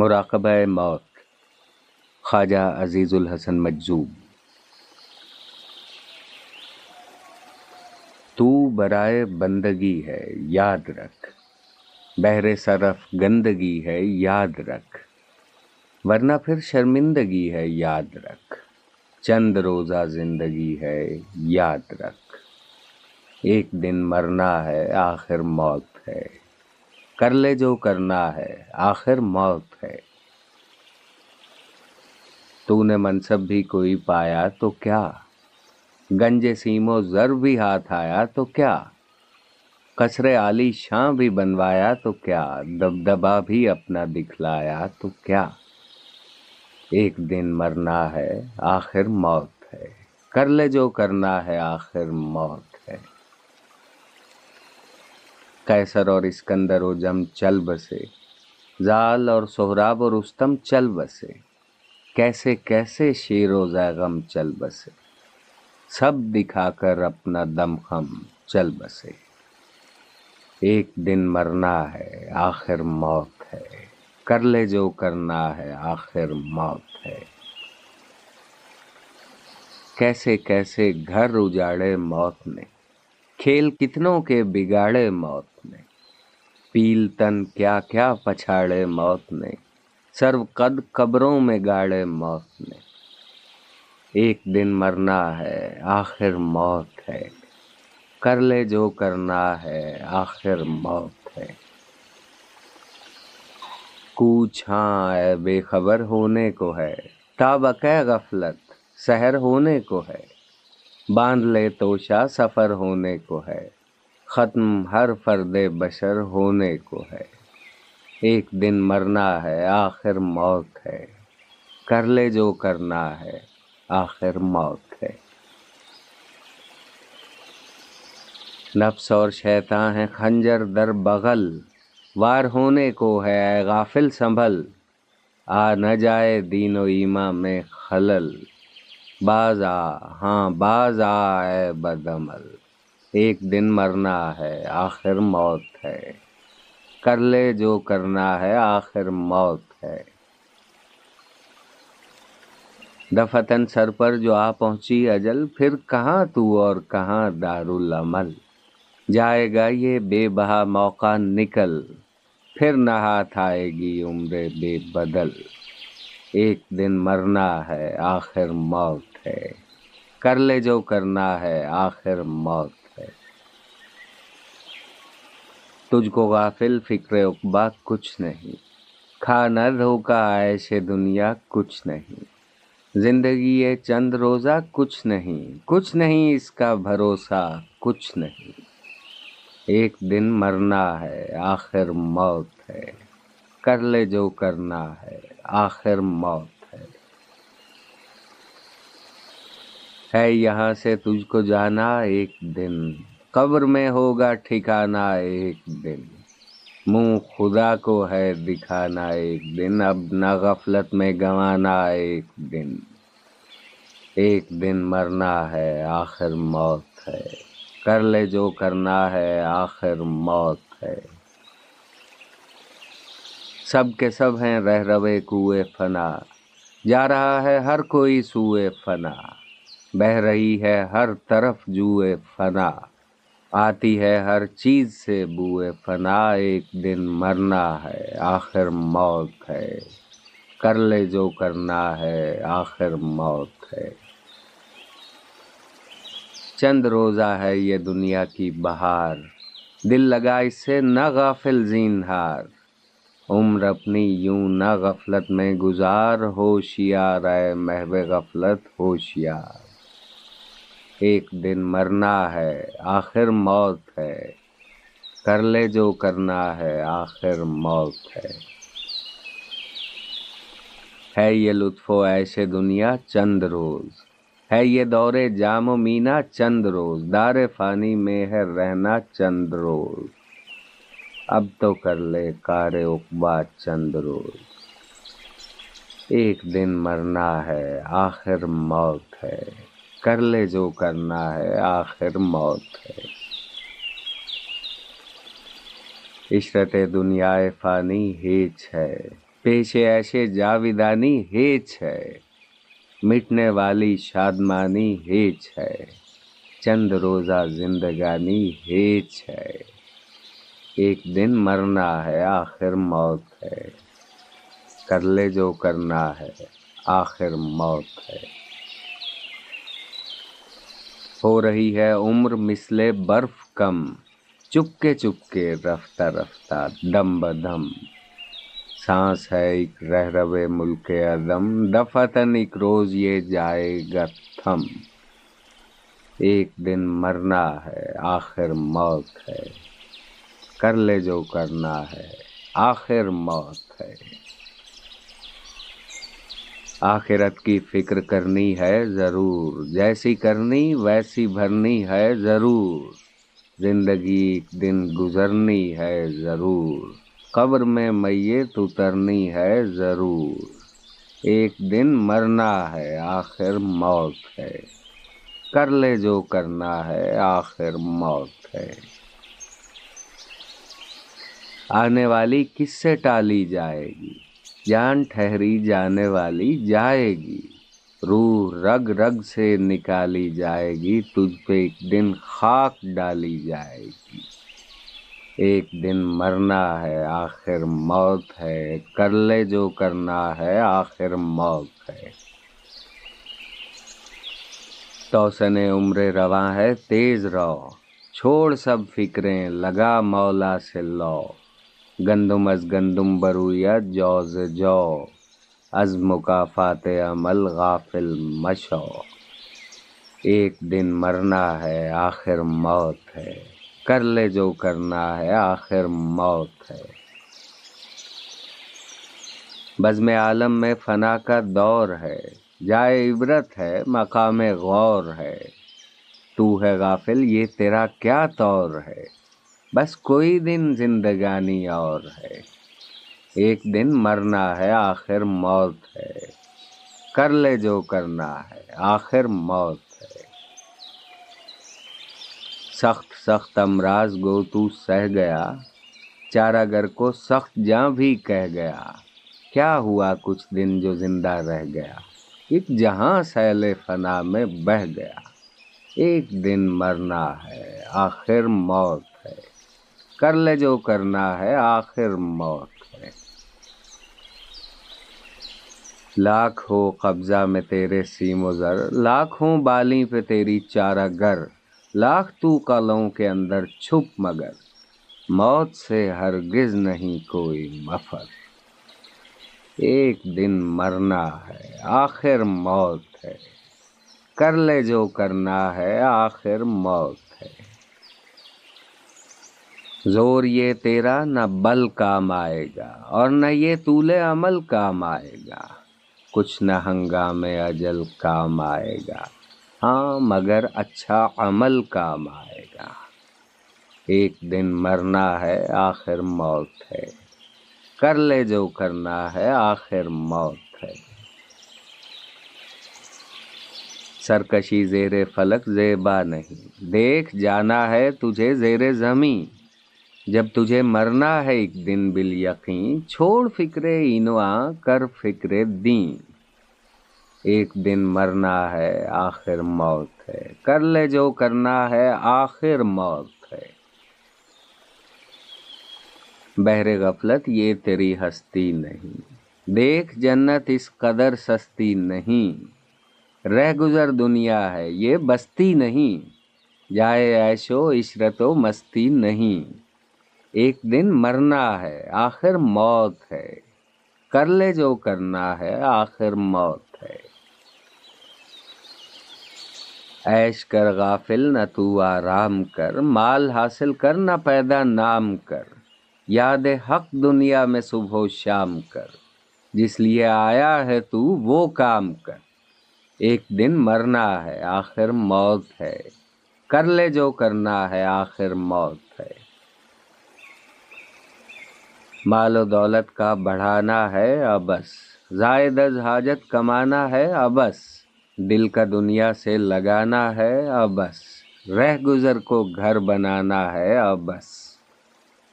مراقبہ موت، خواجہ عزیز الحسن مجزوب تو برائے بندگی ہے، یاد رکھ۔ بہر صرف گندگی ہے، یاد رکھ۔ ورنہ پھر شرمندگی ہے، یاد رکھ۔ چند روزہ زندگی ہے، یاد رکھ۔ ایک دن مرنا ہے، آخر موت ہے۔ کر لے جو کرنا ہے، آخر موت ہے۔ تو نے منصب بھی کوئی پایا تو کیا؟ گنج سیم و زر بھی ہاتھ آیا تو کیا؟ کسرے عالی شاں بھی بنوایا تو کیا؟ دبدبا بھی اپنا دکھلایا تو کیا؟ ایک دن مرنا ہے، آخر موت ہے۔ کر لے جو کرنا ہے، آخر موت ہے کیسر اور اسکندر و جم چل بسے۔ زال اور سہراب اور رستم چل بسے۔ کیسے کیسے شیر و زیغم چل بسے۔ سب دکھا کر اپنا دم خم چل بسے۔ ایک دن مرنا ہے، آخر موت ہے۔ کر لے جو کرنا ہے، آخر موت ہے۔ کیسے کیسے گھر اجاڑے موت نے۔ کھیل کتنوں کے بگاڑے موت نے۔ پیل تن کیا کیا پچھاڑے موت نے۔ سرو قد قبروں میں گاڑے موت نے۔ ایک دن مرنا ہے، آخر موت ہے۔ کر لے جو کرنا ہے، آخر موت ہے۔ کوچ ہاں اے بے خبر ہونے کو ہے۔ تابق غفلت، سحر ہونے کو ہے۔ باندھ لے توشا سفر ہونے کو ہے۔ ختم ہر فرد بشر ہونے کو ہے۔ ایک دن مرنا ہے، آخر موت ہے۔ کر لے جو کرنا ہے، آخر موت ہے۔ نفس اور شیطان ہے خنجر در بغل۔ وار ہونے کو ہے، اے غافل سنبھل۔ آ نہ جائے دین و ایما میں خلل۔ باز آ ہاں باز آ اے بدمل ایک دن مرنا ہے، آخر موت ہے۔ کر لے جو کرنا ہے، آخر موت ہے۔ دفتن سر پر جو آ پہنچی اجل، پھر کہاں تو اور کہاں دار العمل جائے گا یہ بے بہا موقع نکل، پھر نہ ہاتھ آئے گی عمر بے بدل۔ ایک دن مرنا ہے، آخر موت ہے۔ کر لے جو کرنا ہے، آخر موت ہے۔ تجھ کو غافل فکر اقبا کچھ نہیں۔ کھانا دھوکا ایسے دنیا کچھ نہیں۔ زندگی یہ چند روزہ کچھ نہیں۔ کچھ نہیں اس کا بھروسہ، کچھ نہیں۔ ایک دن مرنا ہے، آخر موت ہے۔ کر لے جو کرنا ہے، آخر موت۔ ہے یہاں سے تجھ کو جانا ایک دن۔ قبر میں ہوگا ٹھکانا ایک دن۔ منہ خدا کو ہے دکھانا ایک دن۔ اب نہ غفلت میں گنوانا ایک دن۔ ایک دن مرنا ہے، آخر موت ہے۔ کر لے جو کرنا ہے، آخر موت ہے۔ سب کے سب ہیں رہ روے کوئے فنا۔ جا رہا ہے ہر کوئی سوئے فنا۔ بہ رہی ہے ہر طرف جوئے فنا۔ آتی ہے ہر چیز سے بوئے فنا۔ ایک دن مرنا ہے، آخر موت ہے۔ کر لے جو کرنا ہے، آخر موت ہے۔ چند روزہ ہے یہ دنیا کی بہار۔ دل لگا اس سے نہ غافل زین ہار عمر اپنی یوں نہ غفلت میں گزار، ہوشیار اے محو غفلت، ہوشیار۔ ایک دن مرنا ہے، آخر موت ہے۔ کر لے جو کرنا ہے، آخر موت ہے۔ ہے یہ لطف و ایسے دنیا چند روز۔ ہے یہ دور جام و مینا چند روز۔ دار فانی میں ہے رہنا چند روز۔ اب تو کر لے کار اقبا چند روز۔ ایک دن مرنا ہے، آخر موت ہے۔ کر لے جو کرنا ہے، آخر موت ہے۔ عشرت دنیا فانی ہیچ ہے پیشے ایشے جاویدانی ہیچ ہے۔ مٹنے والی شادمانی ہیچ ہے، چند روزہ زندگانی ہیچ ہے۔ ایک دن مرنا ہے، آخر موت ہے۔ کر لے جو کرنا ہے، آخر موت ہے۔ ہو رہی ہے عمر مسلے برف کم۔ چپکے چپکے رفتہ رفتہ دم بدم۔ سانس ہے ایک رہ روے ملک ادم دفتن ایک روز یہ جائے گا تھم۔ ایک دن مرنا ہے، آخر موت ہے۔ کر لے جو کرنا ہے، آخر موت ہے۔ آخرت کی فکر کرنی ہے ضرور۔ جیسی کرنی، ویسی بھرنی ہے ضرور۔ زندگی ایک دن گزرنی ہے ضرور۔ قبر میں میت اترنی ہے ضرور۔ ایک دن مرنا ہے، آخر موت ہے۔ کر لے جو کرنا ہے، آخر موت ہے۔ آنے والی کس سے ٹالی جائے گی؟ جان ٹھہری جانے والی جائے گی۔ روح رگ رگ سے نکالی جائے گی، تجھ پہ ایک دن خاک ڈالی جائے گی۔ ایک دن مرنا ہے، آخر موت ہے۔ کر لے جو کرنا ہے، آخر موت ہے۔ توسن عمر رواں ہے، تیز رو۔ چھوڑ سب فکریں، لگا مولا سے لو۔ گندم از گندم برویا جوز جو از مکافات عمل غافل مشو ایک دن مرنا ہے، آخر موت ہے. کر لے جو کرنا ہے، آخر موت ہے. بزم عالم میں فنا کا دور ہے. جائے عبرت ہے، مقام غور ہے. تو ہے غافل، یہ تیرا کیا طور ہے؟ بس کوئی دن زندگانی اور ہے۔ ایک دن مرنا ہے، آخر موت ہے۔ کر لے جو کرنا ہے، آخر موت ہے۔ سخت سخت امراض گو تو سہ گیا۔ چارا گر کو سخت جاں بھی کہہ گیا۔ کیا ہوا کچھ دن جو زندہ رہ گیا؟ ایک جہاں سیل فنا میں بہ گیا۔ ایک دن مرنا ہے، آخر موت ہے۔ کر لے جو کرنا ہے، آخر موت لاکھ ہو قبضہ میں تیرے سیم و زر لاکھ ہوں بالی پہ تیری چارہ گر۔ لاکھ تو کلوں کے اندر چھپ مگر، موت سے ہرگز نہیں کوئی مفر۔ ایک دن مرنا ہے، آخر موت ہے۔ کر لے جو کرنا ہے، آخر موت زور یہ تیرا نہ بل کام آئے گا اور نہ یہ طول عمل کام آئے گا، کچھ نہ ہنگام اجل کام آئے گا۔ ہاں مگر اچھا عمل کام آئے گا۔ ایک دن مرنا ہے، آخر موت ہے۔ کر لے جو کرنا ہے، آخر موت ہے۔ سرکشی زیر فلک زیبا نہیں۔ دیکھ، جانا ہے تجھے زیر زمیں جب تجھے مرنا ہے ایک دن بال یقین چھوڑ فکرے اینوا کر فکرے دین۔ ایک دن مرنا ہے، آخر موت ہے۔ کر لے جو کرنا ہے، آخر موت ہے۔ بہر غفلت، یہ تیری ہستی نہیں۔ دیکھ، جنت اس قدر سستی نہیں۔ رہ گزر، دنیا ہے، یہ بستی نہیں۔ جائے ایشو عشرت و مستی نہیں۔ ایک دن مرنا ہے، آخر موت ہے۔ کر لے جو کرنا ہے، آخر موت ہے۔ ایش کر غافل نہ تو آرام کر، مال حاصل کر نہ پیدا نام کر۔ یاد حق دنیا میں صبح و شام کر۔ جس لیے آیا ہے تو وہ کام کر۔ ایک دن مرنا ہے، آخر موت ہے۔ کر لے جو کرنا ہے، آخر موت ہے۔ مال و دولت کا بڑھانا ہے ابس۔ زائد از حاجت کمانا ہے ابس۔ دل کا دنیا سے لگانا ہے ابس۔ رہ گزر کو گھر بنانا ہے ابس۔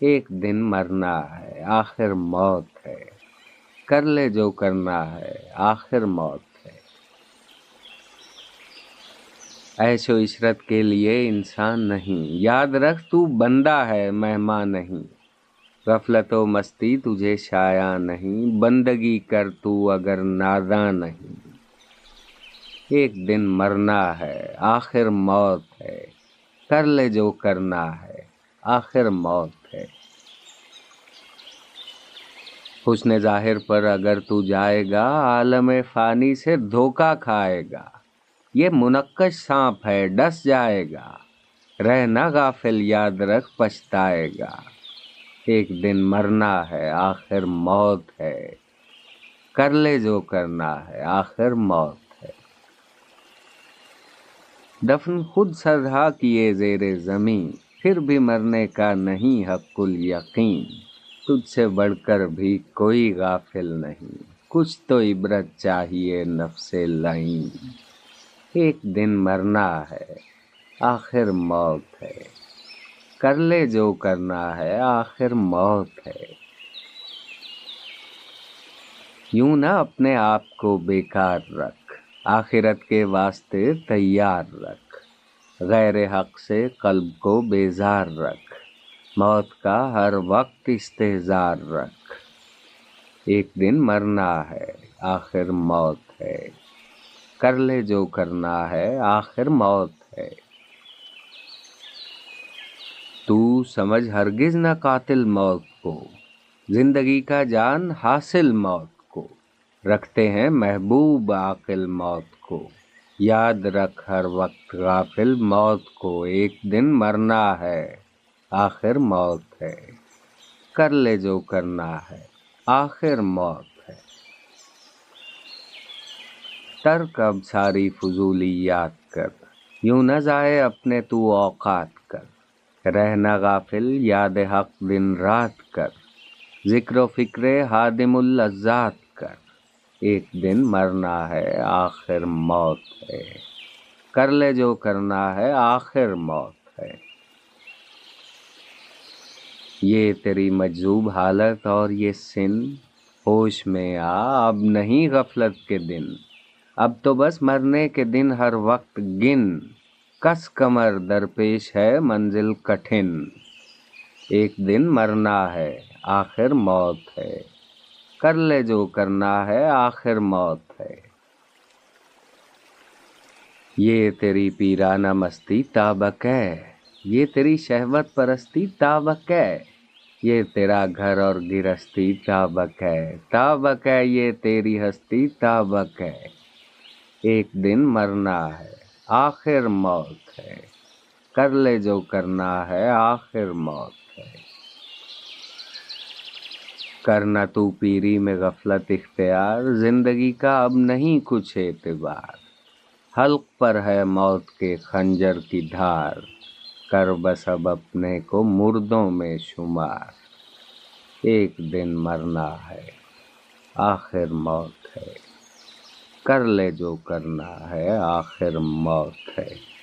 ایک دن مرنا ہے، آخر موت ہے۔ کر لے جو کرنا ہے، آخر موت ہے۔ ایسو عشرت کے لیے انسان نہیں۔ یاد رکھ، تو بندہ ہے، مہمان نہیں۔ غفلت و مستی تجھے شایا نہیں، بندگی کر تو اگر ناداں نہیں۔ ایک دن مرنا ہے، آخر موت ہے، کر لے جو کرنا ہے، آخر موت ہے۔ حسن ظاہر پر اگر تو جائے گا، عالم فانی سے دھوکا کھائے گا۔ یہ منقش سانپ ہے، ڈس جائے گا۔ رہنا غافل، یاد رکھ، پچھتائے گا۔ ایک دن مرنا ہے، آخر موت ہے۔ کر لے جو کرنا ہے، آخر موت ہے۔ دفن خود سردا کیے زیر زمین، پھر بھی مرنے کا نہیں حق یقین تجھ سے بڑھ کر بھی کوئی غافل نہیں، کچھ تو عبرت چاہیے نفس لائن ایک دن مرنا ہے، آخر موت ہے۔ کر لے جو کرنا ہے، آخر موت ہے۔ یوں نہ اپنے آپ کو بیکار رکھ، آخرت کے واسطے تیار رکھ۔ غیر حق سے قلب کو بیزار رکھ۔ موت کا ہر وقت استحزار رکھ۔ ایک دن مرنا ہے، آخر موت ہے۔ کر لے جو کرنا ہے، آخر موت ہے۔ تو سمجھ ہرگز نہ قاتل موت کو۔ زندگی کا جان حاصل موت کو۔ رکھتے ہیں محبوب عاقل موت کو۔ یاد رکھ ہر وقت غافل موت کو۔ ایک دن مرنا ہے، آخر موت ہے۔ کر لے جو کرنا ہے، آخر موت ہے۔ ترک اب ساری فضولی یاد کر۔ یوں نہ جائے اپنے تو اوقات کر۔ رہنا غافل، یاد حق دن رات کر۔ ذکر و فکر حادم اللذات کر۔ ایک دن مرنا ہے، آخر موت ہے۔ کر لے جو کرنا ہے، آخر موت ہے۔ یہ تیری مجذوب حالت اور یہ سن۔ ہوش میں آ، اب نہیں غفلت کے دن۔ اب تو بس مرنے کے دن ہر وقت گن۔ کس کمر درپیش ہے منزل کٹھن؟ ایک دن مرنا ہے، آخر موت ہے۔ کر لے جو کرنا ہے، آخر موت ہے۔ یہ تیری پیرانہ مستی تابک ہے۔ یہ تیری شہوت پرستی تابک ہے۔ یہ تیرا گھر اور گرستی تابک ہے۔ تابک ہے، یہ تیری ہستی تابک ہے۔ ایک دن مرنا ہے۔ آخر موت ہے۔ کر لے جو کرنا ہے، آخر موت ہے۔ کرنا تو پیری میں غفلت اختیار، زندگی کا اب نہیں کچھ اعتبار۔ حلق پر ہے موت کے خنجر کی دھار۔ کر بس اب اپنے کو مردوں میں شمار۔ ایک دن مرنا ہے، آخر موت ہے۔ کر لے جو کرنا ہے آخر موت ہے۔